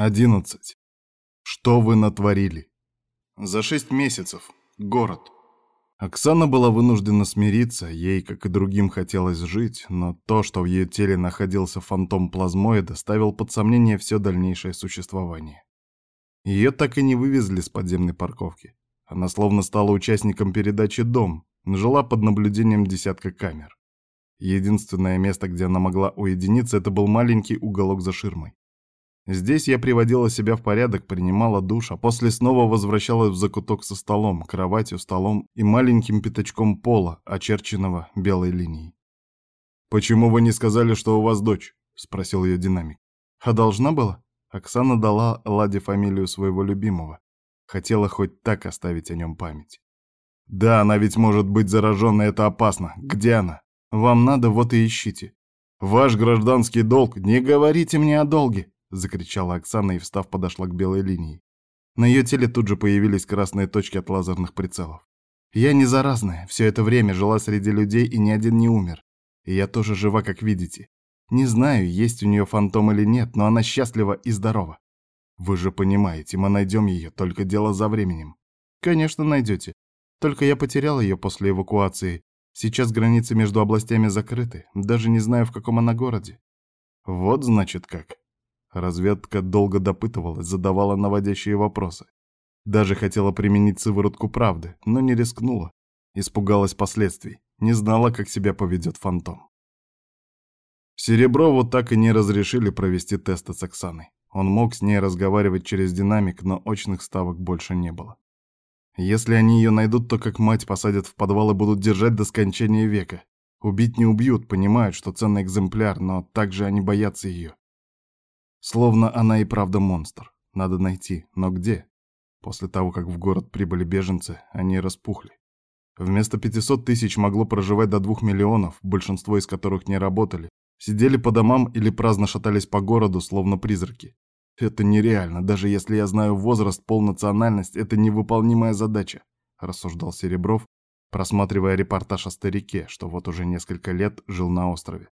Одиннадцать. Что вы натворили? За шесть месяцев. Город. Оксана была вынуждена смириться, ей, как и другим, хотелось жить, но то, что в ее теле находился фантом плазмоида, ставил под сомнение все дальнейшее существование. Ее так и не вывезли с подземной парковки. Она словно стала участником передачи «Дом», жила под наблюдением десятка камер. Единственное место, где она могла уединиться, это был маленький уголок за ширмой. Здесь я приводила себя в порядок, принимала душ, а после снова возвращалась в закуток со столом, кроватью, столом и маленьким пятачком пола, очерченного белой линией. «Почему вы не сказали, что у вас дочь?» — спросил ее динамик. «А должна была?» Оксана дала Ладе фамилию своего любимого. Хотела хоть так оставить о нем память. «Да, она ведь может быть зараженной, это опасно. Где она? Вам надо, вот и ищите. Ваш гражданский долг, не говорите мне о долге!» — закричала Оксана и, встав, подошла к белой линии. На ее теле тут же появились красные точки от лазерных прицелов. «Я не заразная, все это время жила среди людей и ни один не умер. И я тоже жива, как видите. Не знаю, есть у нее фантом или нет, но она счастлива и здорова. Вы же понимаете, мы найдем ее, только дело за временем. Конечно, найдете. Только я потерял ее после эвакуации. Сейчас границы между областями закрыты, даже не знаю, в каком она городе. Вот значит как. Разведка долго допытывалась, задавала наводящие вопросы. Даже хотела применить сыворотку правды, но не рискнула. Испугалась последствий, не знала, как себя поведет фантом. Сереброву так и не разрешили провести тесты с Оксаной. Он мог с ней разговаривать через динамик, но очных ставок больше не было. Если они ее найдут, то как мать посадят в подвал и будут держать до скончания века. Убить не убьют, понимают, что ценный экземпляр, но также они боятся ее. Словно она и правда монстр. Надо найти. Но где? После того, как в город прибыли беженцы, они распухли. Вместо 500 тысяч могло проживать до 2 миллионов, большинство из которых не работали, сидели по домам или праздно шатались по городу, словно призраки. Это нереально, даже если я знаю возраст, полнациональность, это невыполнимая задача, рассуждал Серебров, просматривая репортаж о старике, что вот уже несколько лет жил на острове.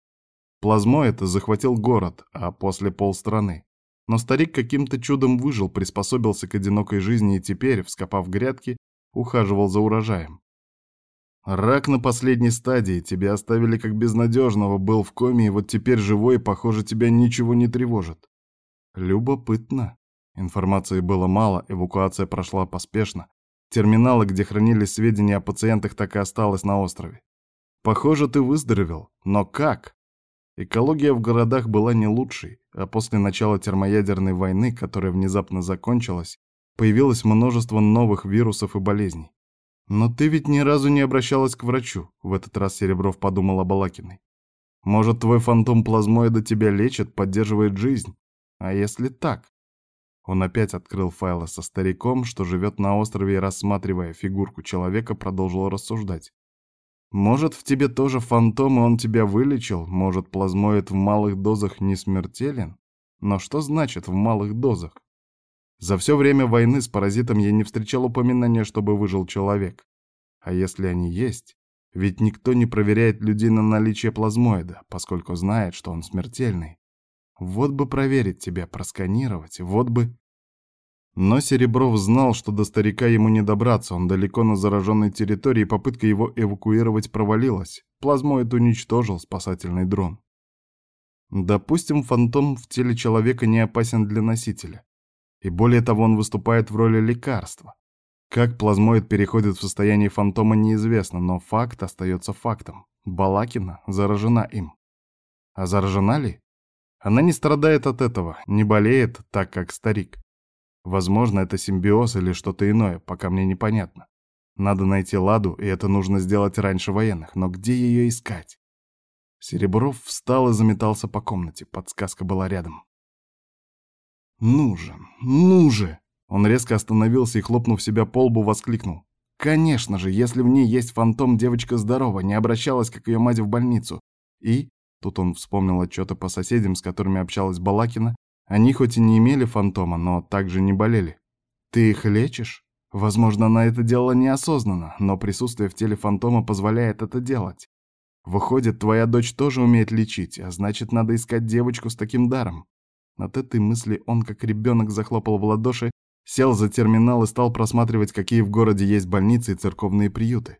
Плазмоид захватил город, а после полстраны. Но старик каким-то чудом выжил, приспособился к одинокой жизни и теперь, вскопав грядки, ухаживал за урожаем. Рак на последней стадии, тебя оставили как безнадежного, был в коме, и вот теперь живой, и, похоже, тебя ничего не тревожит. Любопытно. Информации было мало, эвакуация прошла поспешно. Терминалы, где хранились сведения о пациентах, так и осталось на острове. Похоже, ты выздоровел. Но как? Экология в городах была не лучшей, а после начала термоядерной войны, которая внезапно закончилась, появилось множество новых вирусов и болезней. «Но ты ведь ни разу не обращалась к врачу», — в этот раз Серебров подумал о Балакиной. «Может, твой фантом плазмоида тебя лечит, поддерживает жизнь? А если так?» Он опять открыл файлы со стариком, что живет на острове и, рассматривая фигурку человека, продолжил рассуждать. Может, в тебе тоже фантом, и он тебя вылечил? Может, плазмоид в малых дозах не смертелен? Но что значит в малых дозах? За все время войны с паразитом я не встречал упоминания, чтобы выжил человек. А если они есть? Ведь никто не проверяет людей на наличие плазмоида, поскольку знает, что он смертельный. Вот бы проверить тебя, просканировать, вот бы... Но Серебров знал, что до старика ему не добраться, он далеко на зараженной территории, попытка его эвакуировать провалилась. Плазмоид уничтожил спасательный дрон. Допустим, фантом в теле человека не опасен для носителя. И более того, он выступает в роли лекарства. Как плазмоид переходит в состояние фантома, неизвестно, но факт остается фактом. Балакина заражена им. А заражена ли? Она не страдает от этого, не болеет так, как старик. Возможно, это симбиоз или что-то иное, пока мне непонятно. Надо найти Ладу, и это нужно сделать раньше военных. Но где ее искать? Серебров встал и заметался по комнате. Подсказка была рядом. «Ну же, ну же!» Он резко остановился и, хлопнув себя по лбу, воскликнул. «Конечно же, если в ней есть фантом, девочка здорова, не обращалась, как ее мать, в больницу. И...» Тут он вспомнил отчеты по соседям, с которыми общалась Балакина, они хоть и не имели фантома, но также не болели. Ты их лечишь? Возможно, она это делала неосознанно, но присутствие в теле фантома позволяет это делать. Выходит, твоя дочь тоже умеет лечить, а значит, надо искать девочку с таким даром. От этой мысли он, как ребенок, захлопал в ладоши, сел за терминал и стал просматривать, какие в городе есть больницы и церковные приюты.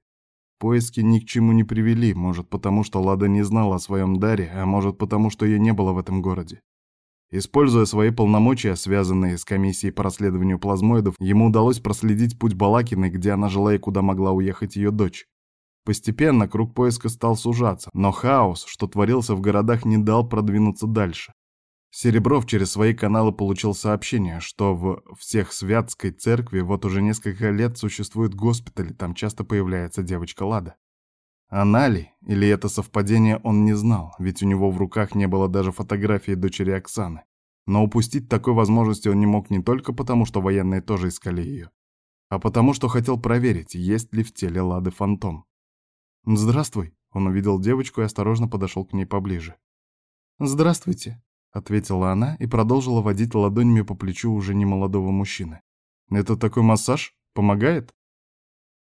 Поиски ни к чему не привели, может потому, что Лада не знала о своем даре, а может потому, что ее не было в этом городе. Используя свои полномочия, связанные с комиссией по расследованию плазмоидов, ему удалось проследить путь Балакиной, где она жила и куда могла уехать ее дочь. Постепенно круг поиска стал сужаться, но хаос, что творился в городах, не дал продвинуться дальше. Серебров через свои каналы получил сообщение, что в всех Святской церкви вот уже несколько лет существует госпиталь, там часто появляется девочка Лада. Она ли, или это совпадение, он не знал, ведь у него в руках не было даже фотографии дочери Оксаны. Но упустить такой возможности он не мог не только потому, что военные тоже искали ее, а потому, что хотел проверить, есть ли в теле Лады фантом. «Здравствуй», — он увидел девочку и осторожно подошел к ней поближе. «Здравствуйте», — ответила она и продолжила водить ладонями по плечу уже немолодого мужчины. «Это такой массаж? Помогает?»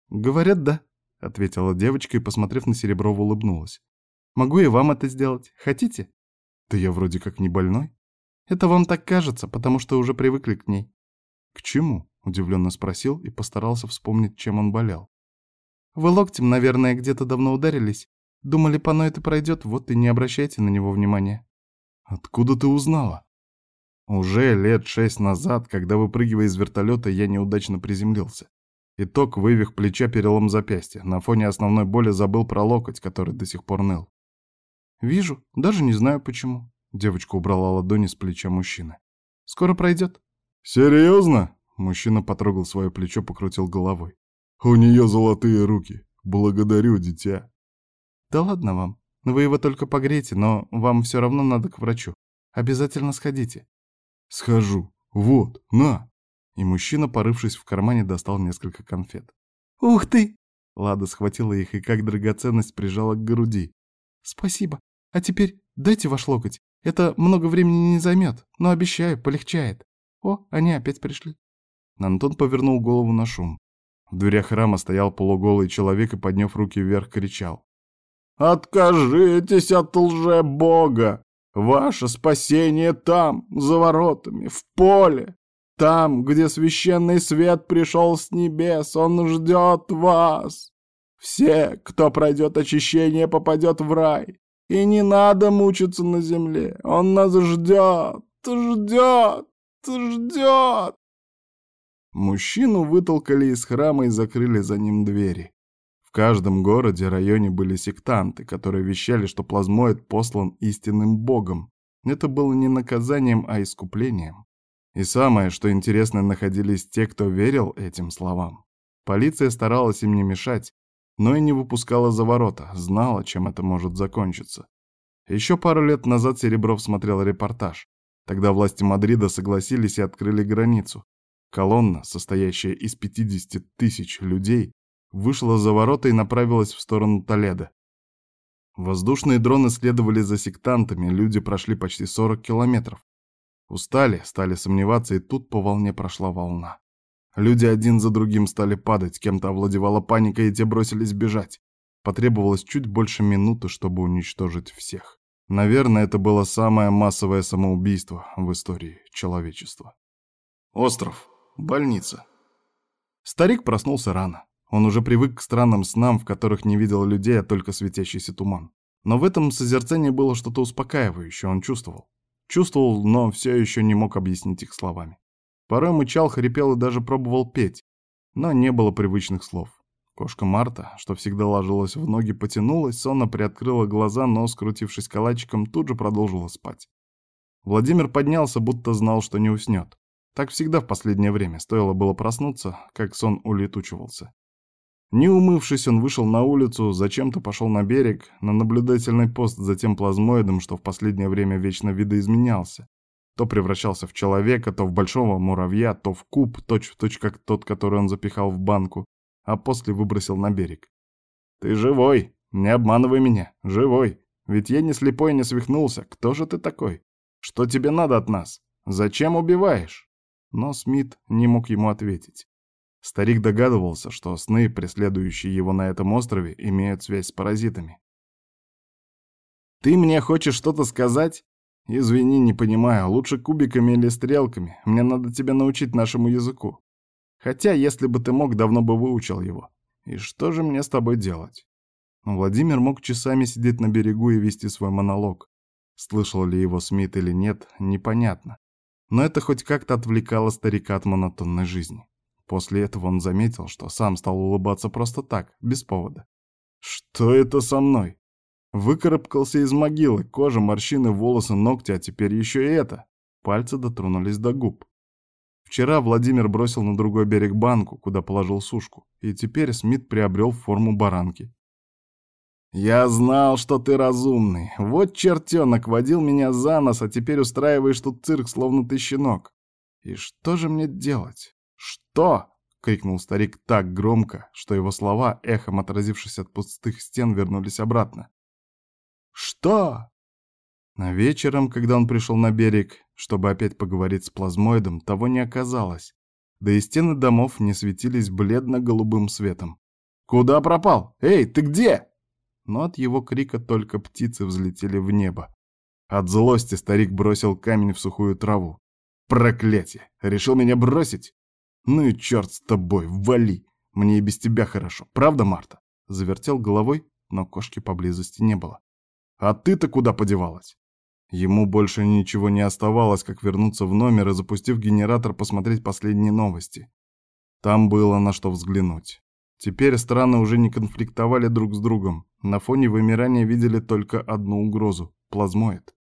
«Говорят, да», — ответила девочка и, посмотрев на Сереброва, улыбнулась. «Могу и вам это сделать. Хотите?» «Да я вроде как не больной». «Это вам так кажется, потому что уже привыкли к ней». «К чему?» — удивленно спросил и постарался вспомнить, чем он болел. «Вы локтем, наверное, где-то давно ударились. Думали, поноет и пройдет, вот и не обращайте на него внимания». Откуда ты узнала? Уже лет шесть назад, когда выпрыгивая из вертолета, я неудачно приземлился. Итог вывих плеча перелом запястья. На фоне основной боли забыл про локоть, который до сих пор ныл. «Вижу, даже не знаю почему». Девочка убрала ладони с плеча мужчины. «Скоро пройдет». «Серьезно?» Мужчина потрогал свое плечо, покрутил головой. «У нее золотые руки. Благодарю, дитя». «Да ладно вам. Вы его только погрейте, но вам все равно надо к врачу. Обязательно сходите». «Схожу. Вот, на!» И мужчина, порывшись в кармане, достал несколько конфет. «Ух ты!» Лада схватила их и как драгоценность прижала к груди. «Спасибо. А теперь дайте ваш локоть. Это много времени не займет, но обещаю, полегчает. О, они опять пришли». Антон повернул голову на шум. В дверях храма стоял полуголый человек и, подняв руки вверх, кричал. Откажитесь от лже-бога! Ваше спасение там, за воротами, в поле. Там, где священный свет пришел с небес, он ждет вас. Все, кто пройдет очищение, попадет в рай. И не надо мучиться на земле. Он нас ждет, ждет, ждет. Мужчину вытолкали из храма и закрыли за ним двери каждом городе, районе были сектанты, которые вещали, что плазмоид послан истинным богом. Это было не наказанием, а искуплением. И самое, что интересно, находились те, кто верил этим словам. Полиция старалась им не мешать, но и не выпускала за ворота, знала, чем это может закончиться. Еще пару лет назад Серебров смотрел репортаж. Тогда власти Мадрида согласились и открыли границу. Колонна, состоящая из 50 тысяч людей, вышла за ворота и направилась в сторону Толеда. Воздушные дроны следовали за сектантами, люди прошли почти 40 километров. Устали, стали сомневаться, и тут по волне прошла волна. Люди один за другим стали падать, кем-то овладевала паника, и те бросились бежать. Потребовалось чуть больше минуты, чтобы уничтожить всех. Наверное, это было самое массовое самоубийство в истории человечества. Остров. Больница. Старик проснулся рано. Он уже привык к странным снам, в которых не видел людей, а только светящийся туман. Но в этом созерцании было что-то успокаивающее, он чувствовал. Чувствовал, но все еще не мог объяснить их словами. Порой мычал, хрипел и даже пробовал петь, но не было привычных слов. Кошка Марта, что всегда ложилась в ноги, потянулась, сонно приоткрыла глаза, но, скрутившись калачиком, тут же продолжила спать. Владимир поднялся, будто знал, что не уснет. Так всегда в последнее время, стоило было проснуться, как сон улетучивался. Не умывшись, он вышел на улицу, зачем-то пошел на берег, на наблюдательный пост за тем плазмоидом, что в последнее время вечно видоизменялся. То превращался в человека, то в большого муравья, то в куб, точь-в-точь как тот, который он запихал в банку, а после выбросил на берег. «Ты живой! Не обманывай меня! Живой! Ведь я не слепой не свихнулся. Кто же ты такой? Что тебе надо от нас? Зачем убиваешь?» Но Смит не мог ему ответить. Старик догадывался, что сны, преследующие его на этом острове, имеют связь с паразитами. «Ты мне хочешь что-то сказать?» Извини, не понимаю, лучше кубиками или стрелками. Мне надо тебя научить нашему языку. Хотя, если бы ты мог, давно бы выучил его. И что же мне с тобой делать? Владимир мог часами сидеть на берегу и вести свой монолог. Слышал ли его Смит или нет, непонятно. Но это хоть как-то отвлекало старика от монотонной жизни. После этого он заметил, что сам стал улыбаться просто так, без повода. «Что это со мной?» Выкарабкался из могилы, кожа, морщины, волосы, ногти, а теперь еще и это. Пальцы дотронулись до губ. Вчера Владимир бросил на другой берег банку, куда положил сушку, и теперь Смит приобрел форму баранки. «Я знал, что ты разумный. Вот чертенок водил меня за нос, а теперь устраиваешь тут цирк, словно ты щенок. И что же мне делать? Что?» — крикнул старик так громко, что его слова, эхом отразившись от пустых стен, вернулись обратно. «Что?» А вечером, когда он пришел на берег, чтобы опять поговорить с плазмоидом, того не оказалось. Да и стены домов не светились бледно-голубым светом. «Куда пропал? Эй, ты где?» но от его крика только птицы взлетели в небо. От злости старик бросил камень в сухую траву. «Проклятие! Решил меня бросить? Ну и черт с тобой, вали! Мне и без тебя хорошо, правда, Марта?» Завертел головой, но кошки поблизости не было. «А ты-то куда подевалась?» Ему больше ничего не оставалось, как вернуться в номер и, запустив генератор, посмотреть последние новости. Там было на что взглянуть. Теперь страны уже не конфликтовали друг с другом. На фоне вымирания видели только одну угрозу — плазмоид.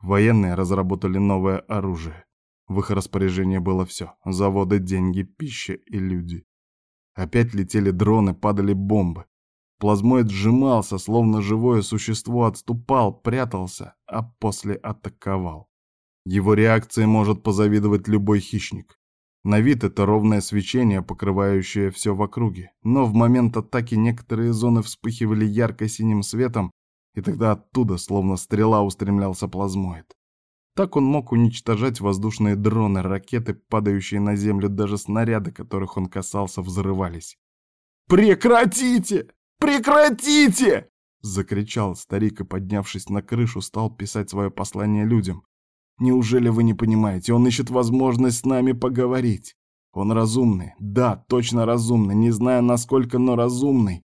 Военные разработали новое оружие. В их распоряжении было все — заводы, деньги, пища и люди. Опять летели дроны, падали бомбы. Плазмоид сжимался, словно живое существо отступал, прятался, а после атаковал. Его реакции может позавидовать любой хищник. На вид это ровное свечение, покрывающее все в округе, но в момент атаки некоторые зоны вспыхивали ярко-синим светом, и тогда оттуда, словно стрела, устремлялся плазмоид. Так он мог уничтожать воздушные дроны, ракеты, падающие на землю, даже снаряды, которых он касался, взрывались. «Прекратите! Прекратите!» — закричал старик и, поднявшись на крышу, стал писать свое послание людям. Неужели вы не понимаете? Он ищет возможность с нами поговорить. Он разумный. Да, точно разумный. Не знаю насколько, но разумный.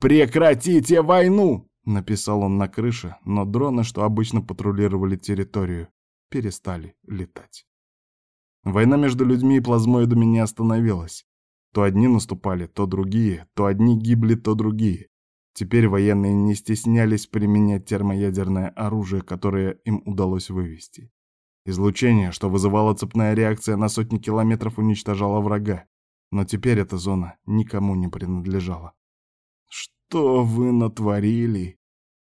«Прекратите войну!» — написал он на крыше, но дроны, что обычно патрулировали территорию, перестали летать. Война между людьми и плазмоидами не остановилась. То одни наступали, то другие, то одни гибли, то другие. Теперь военные не стеснялись применять термоядерное оружие, которое им удалось вывести. Излучение, что вызывало цепная реакция на сотни километров, уничтожало врага. Но теперь эта зона никому не принадлежала. «Что вы натворили?»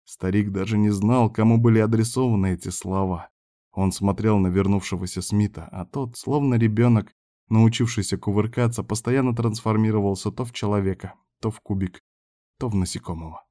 Старик даже не знал, кому были адресованы эти слова. Он смотрел на вернувшегося Смита, а тот, словно ребенок, научившийся кувыркаться, постоянно трансформировался то в человека, то в кубик, то в насекомого.